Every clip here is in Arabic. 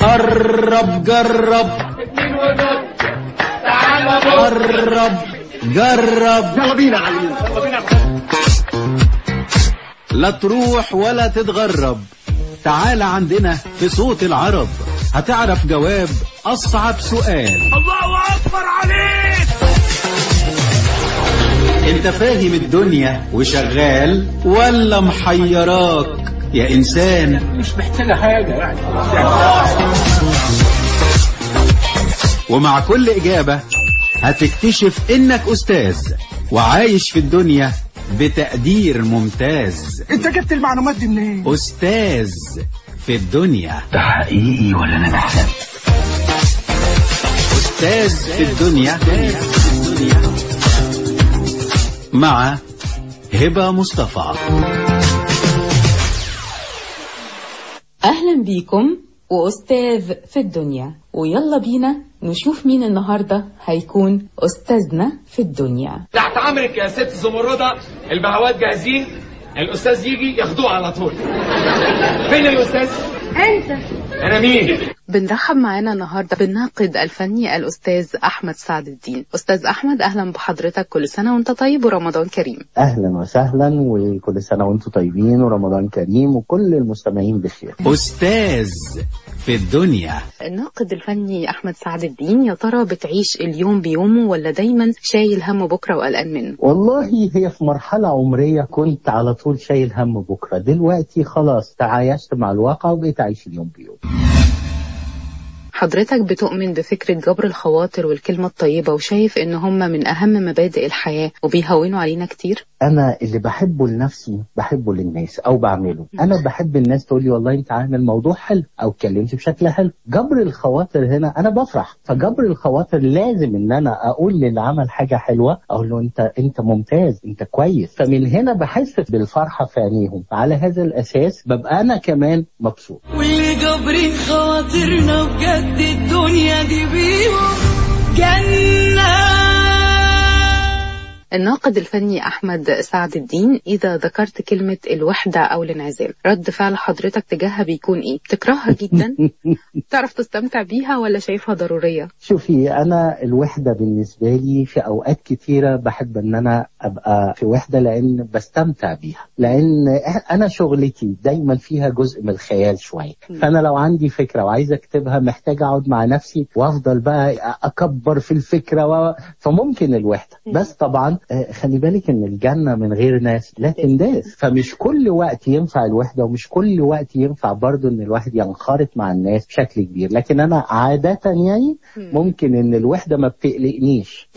قرب جرب قرب جرب يلا بينا لا تروح ولا تتغرب. تعال عندنا في صوت العرب. هتعرف جواب أصعب سؤال. الله أكبر عليك. أنت فاهم الدنيا وشغال ولا محيراك؟ يا إنسان. مش محتاجة حاجة يعني. ومع كل إجابة هتكتشف إنك أستاذ وعايش في الدنيا بتقدير ممتاز. أنت جبت المعلومات دي منين؟ أستاذ في الدنيا. ده حقيقي ولا أنا بحلم؟ أستاذ في الدنيا. مع هبة مصطفى. أهلا بيكم وأستاذ في الدنيا ويلا بينا نشوف مين النهاردة هيكون أستاذنا في الدنيا. تحت أمرك يا ست زمردة البهوات جاهزين؟ الأستاذ يجي ياخدوه على طول. فين الأستاذ؟ أنت. أنا مين؟ بنرحب معانا النهاردة بالناقد الفني الأستاذ أحمد سعد الدين. أستاذ أحمد أهلا بحضرتك كل سنة وأنت طيب ورمضان كريم. أهلا وسهلا وكل سنة وأنتم طيبين ورمضان كريم وكل المستمعين بخير. أستاذ في الدنيا. الناقد الفني أحمد سعد الدين يا ترى بتعيش اليوم بيومه ولا دايما شايل هم بكرة وقلقان منه؟ والله هي في مرحلة عمرية كنت على طول شايل هم بكرة. دلوقتي خلاص تعايشت مع الواقع وبقيت عايش اليوم بيوم حضرتك بتؤمن بفكرة جبر الخواطر والكلمة الطيبة وشايف إن هم من أهم مبادئ الحياة وبيهونوا علينا كتير؟ أنا اللي بحبه لنفسي بحبه للناس أو بعمله. أنا بحب الناس تقول لي والله أنت عامل موضوع حلو أو اتكلمت بشكل حلو. جبر الخواطر هنا أنا بفرح. فجبر الخواطر لازم إن أنا أقول للي عمل حاجة حلوة أقول له أنت أنت ممتاز أنت كويس. فمن هنا بحس بالفرحة في عينيهم. على هذا الأساس ببقى أنا كمان مبسوط. واللي جابرين خواطرنا بجد الدنيا دي بيهم. جنة الناقد الفني أحمد سعد الدين إذا ذكرت كلمة الوحدة أو الانعزال رد فعل حضرتك تجاهها بيكون إيه؟ بتكرهها جدا؟ تعرف تستمتع بيها ولا شايفها ضرورية؟ شوفي أنا الوحدة بالنسبة لي في أوقات كتيرة بحب إن أنا أبقى في وحدة لأن بستمتع بيها لأن أنا شغلتي دايما فيها جزء من الخيال شوية فأنا لو عندي فكرة وعايز أكتبها محتاج أقعد مع نفسي وأفضل بقى أكبر في الفكرة و... فممكن الوحدة بس طبعا آه، خلي بالك إن الجنة من غير ناس لا تنداس. فمش كل وقت ينفع الوحدة ومش كل وقت ينفع برضو إن الواحد ينخرط مع الناس بشكل كبير. لكن أنا عادة يعني ممكن إن الوحدة ما بتقلقنيش.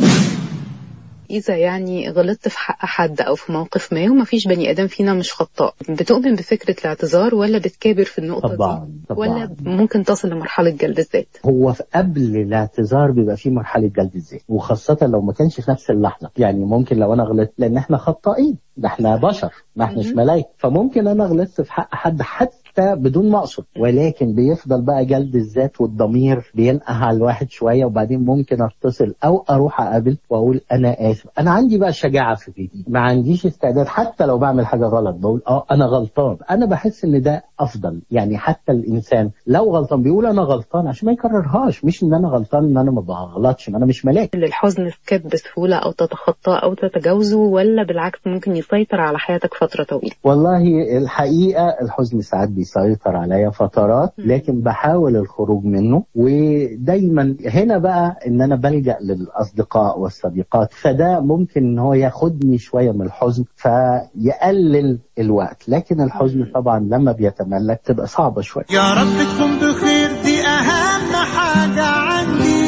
إذا يعني غلطت في حق حد أو في موقف ما ومفيش بني آدم فينا مش خطاء. بتؤمن بفكرة الاعتذار ولا بتكابر في النقطة دي؟ طبعا ولا طبعا ممكن تصل لمرحلة جلد الذات؟ هو في قبل الاعتذار بيبقى في مرحلة جلد الذات وخاصة لو ما كانش في نفس اللحظة. يعني ممكن لو أنا غلطت لأن إحنا خطائين ده إحنا بشر ما إحناش ملايكة. فممكن أنا غلطت في حق حد حتى بدون ما أقصد. ولكن بيفضل بقى جلد الذات والضمير بينقه على الواحد شوية وبعدين ممكن أتصل أو أروح أقابل وأقول أنا آسف. أنا عندي بقى شجاعة في دي ما عنديش استعداد. حتى لو بعمل حاجة غلط بقول آه أنا غلطان. أنا بحس إن ده أفضل. يعني حتى الإنسان لو غلطان بيقول أنا غلطان عشان ما يكررهاش. مش إن أنا غلطان إن أنا ما بغلطش ما أنا مش ملاك. للحزن سكت بسهولة أو تتخطاه أو تتجاوزه ولا بالعكس ممكن يسيطر على حياتك فترة طويلة؟ والله الحقيقة الحزن ساعات بيسيطر عليا فترات لكن بحاول الخروج منه. ودايما هنا بقى إن أنا بلجأ للأصدقاء والصديقات فده ممكن إن هو ياخدني شوية من الحزن فيقلل الوقت. لكن الحزن طبعا لما بيتملك تبقى صعبة شوية. يا رب تكون بخير دي أهم حاجة عندي.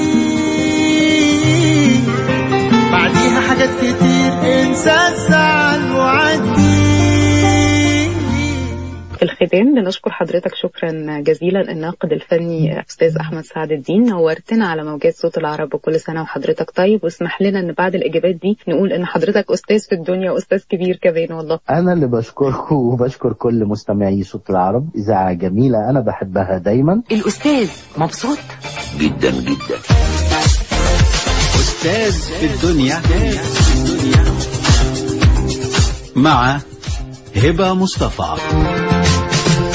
بعديها حاجات كتير انسى الزعل الختام بنشكر حضرتك شكرا جزيلا الناقد الفني أستاذ أحمد سعد الدين. نورتنا على موجات صوت العرب وكل سنة وحضرتك طيب. واسمح لنا إن بعد الإجابات دي نقول إن حضرتك أستاذ في الدنيا وأستاذ كبير كمان والله. أنا اللي بشكركم وبشكر كل مستمعي صوت العرب. إذاعة جميلة أنا بحبها دايما. الأستاذ مبسوط؟ جدا جدا. أستاذ في الدنيا مع هبة مصطفى.